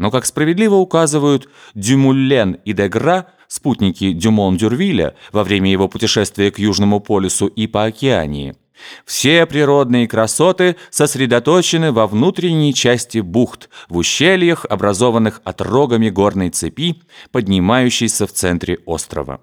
Но, как справедливо указывают Дюмуллен и Дегра, спутники Дюмон-Дюрвиля во время его путешествия к Южному полюсу и по океании, все природные красоты сосредоточены во внутренней части бухт, в ущельях, образованных отрогами горной цепи, поднимающейся в центре острова.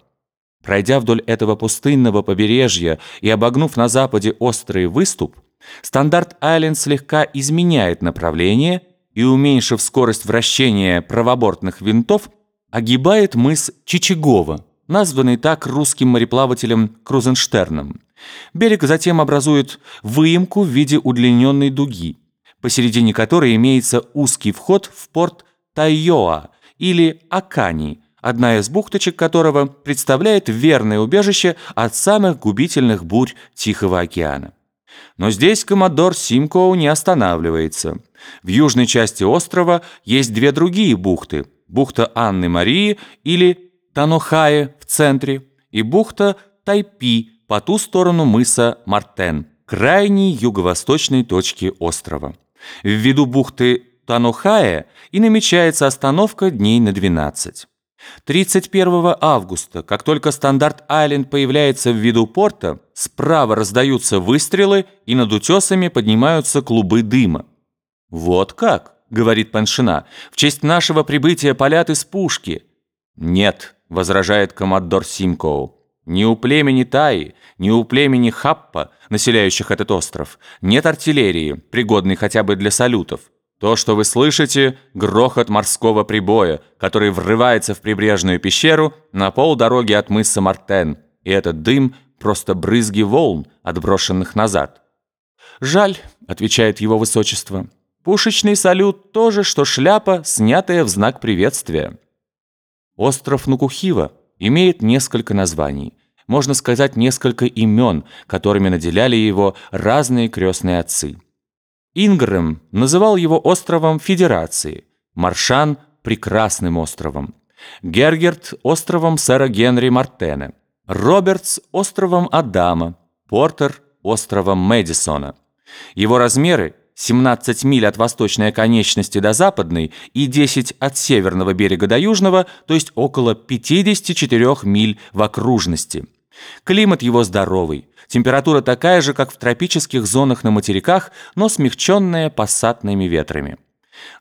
Пройдя вдоль этого пустынного побережья и обогнув на западе острый выступ, Стандарт-Айленд слегка изменяет направление и, уменьшив скорость вращения правобортных винтов, огибает мыс Чичагова, названный так русским мореплавателем Крузенштерном. Берег затем образует выемку в виде удлиненной дуги, посередине которой имеется узкий вход в порт Тайоа или Акани, одна из бухточек которого представляет верное убежище от самых губительных бурь Тихого океана. Но здесь коммодор Симкоу не останавливается. В южной части острова есть две другие бухты. Бухта Анны Марии или Танохае в центре и бухта Тайпи по ту сторону мыса Мартен, крайней юго-восточной точки острова. В виду бухты Танохае и намечается остановка дней на 12. 31 августа, как только Стандарт-Айленд появляется в виду порта, справа раздаются выстрелы и над утесами поднимаются клубы дыма. «Вот как?» — говорит Паншина. «В честь нашего прибытия палят из пушки». «Нет», — возражает коммодор Симкоу. «Ни у племени Таи, ни у племени Хаппа, населяющих этот остров, нет артиллерии, пригодной хотя бы для салютов. То, что вы слышите, грохот морского прибоя, который врывается в прибрежную пещеру на полдороги от мыса Мартен, и этот дым – просто брызги волн, отброшенных назад. «Жаль», – отвечает его высочество, – «пушечный салют – то же, что шляпа, снятая в знак приветствия». Остров Нукухива имеет несколько названий, можно сказать, несколько имен, которыми наделяли его разные крестные отцы – Ингрэм называл его островом Федерации, Маршан – прекрасным островом, Гергерт – островом сэра Генри Мартена, Робертс – островом Адама, Портер – островом Мэдисона. Его размеры – 17 миль от восточной оконечности до западной и 10 от северного берега до южного, то есть около 54 миль в окружности – Климат его здоровый. Температура такая же, как в тропических зонах на материках, но смягченная пассатными ветрами.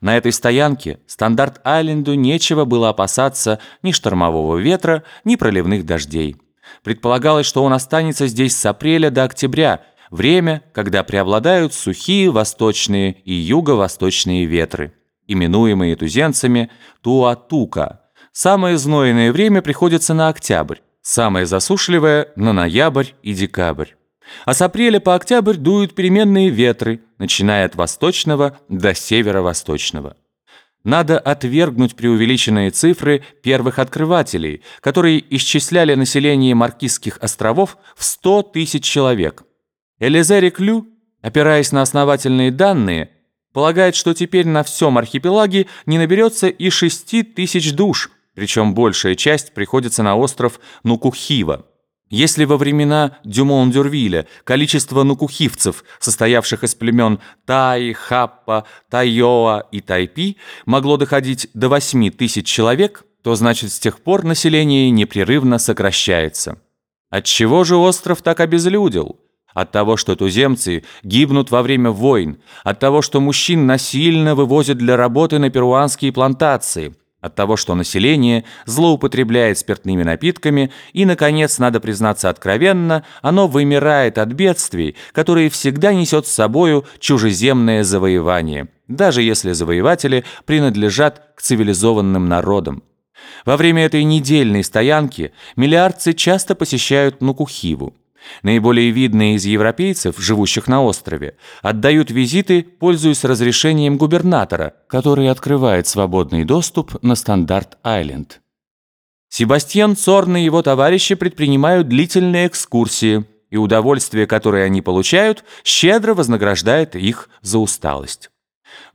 На этой стоянке Стандарт-Айленду нечего было опасаться ни штормового ветра, ни проливных дождей. Предполагалось, что он останется здесь с апреля до октября, время, когда преобладают сухие восточные и юго-восточные ветры, именуемые туземцами Туатука. Самое знойное время приходится на октябрь, Самое засушливое – на ноябрь и декабрь. А с апреля по октябрь дуют переменные ветры, начиная от восточного до северо-восточного. Надо отвергнуть преувеличенные цифры первых открывателей, которые исчисляли население Маркизских островов в 100 тысяч человек. Элизе Реклю, опираясь на основательные данные, полагает, что теперь на всем архипелаге не наберется и 6 тысяч душ – причем большая часть приходится на остров Нукухива. Если во времена Дюмон-Дюрвиля количество нукухивцев, состоявших из племен Таи, Хаппа, Тайоа и Тайпи, могло доходить до 8 тысяч человек, то значит с тех пор население непрерывно сокращается. Отчего же остров так обезлюдил? От того, что туземцы гибнут во время войн, от того, что мужчин насильно вывозят для работы на перуанские плантации – от того, что население злоупотребляет спиртными напитками, и, наконец, надо признаться откровенно, оно вымирает от бедствий, которые всегда несет с собою чужеземное завоевание, даже если завоеватели принадлежат к цивилизованным народам. Во время этой недельной стоянки миллиардцы часто посещают Нукухиву. Наиболее видные из европейцев, живущих на острове, отдают визиты, пользуясь разрешением губернатора, который открывает свободный доступ на Стандарт-Айленд. Себастьян Цорн и его товарищи предпринимают длительные экскурсии, и удовольствие, которое они получают, щедро вознаграждает их за усталость.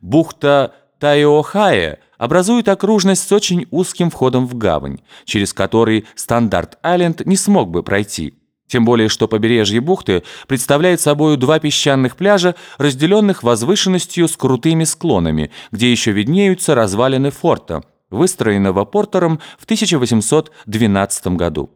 Бухта Тайохая образует окружность с очень узким входом в гавань, через который Стандарт-Айленд не смог бы пройти – Тем более, что побережье бухты представляет собой два песчаных пляжа, разделенных возвышенностью с крутыми склонами, где еще виднеются развалины форта, выстроенного Портером в 1812 году.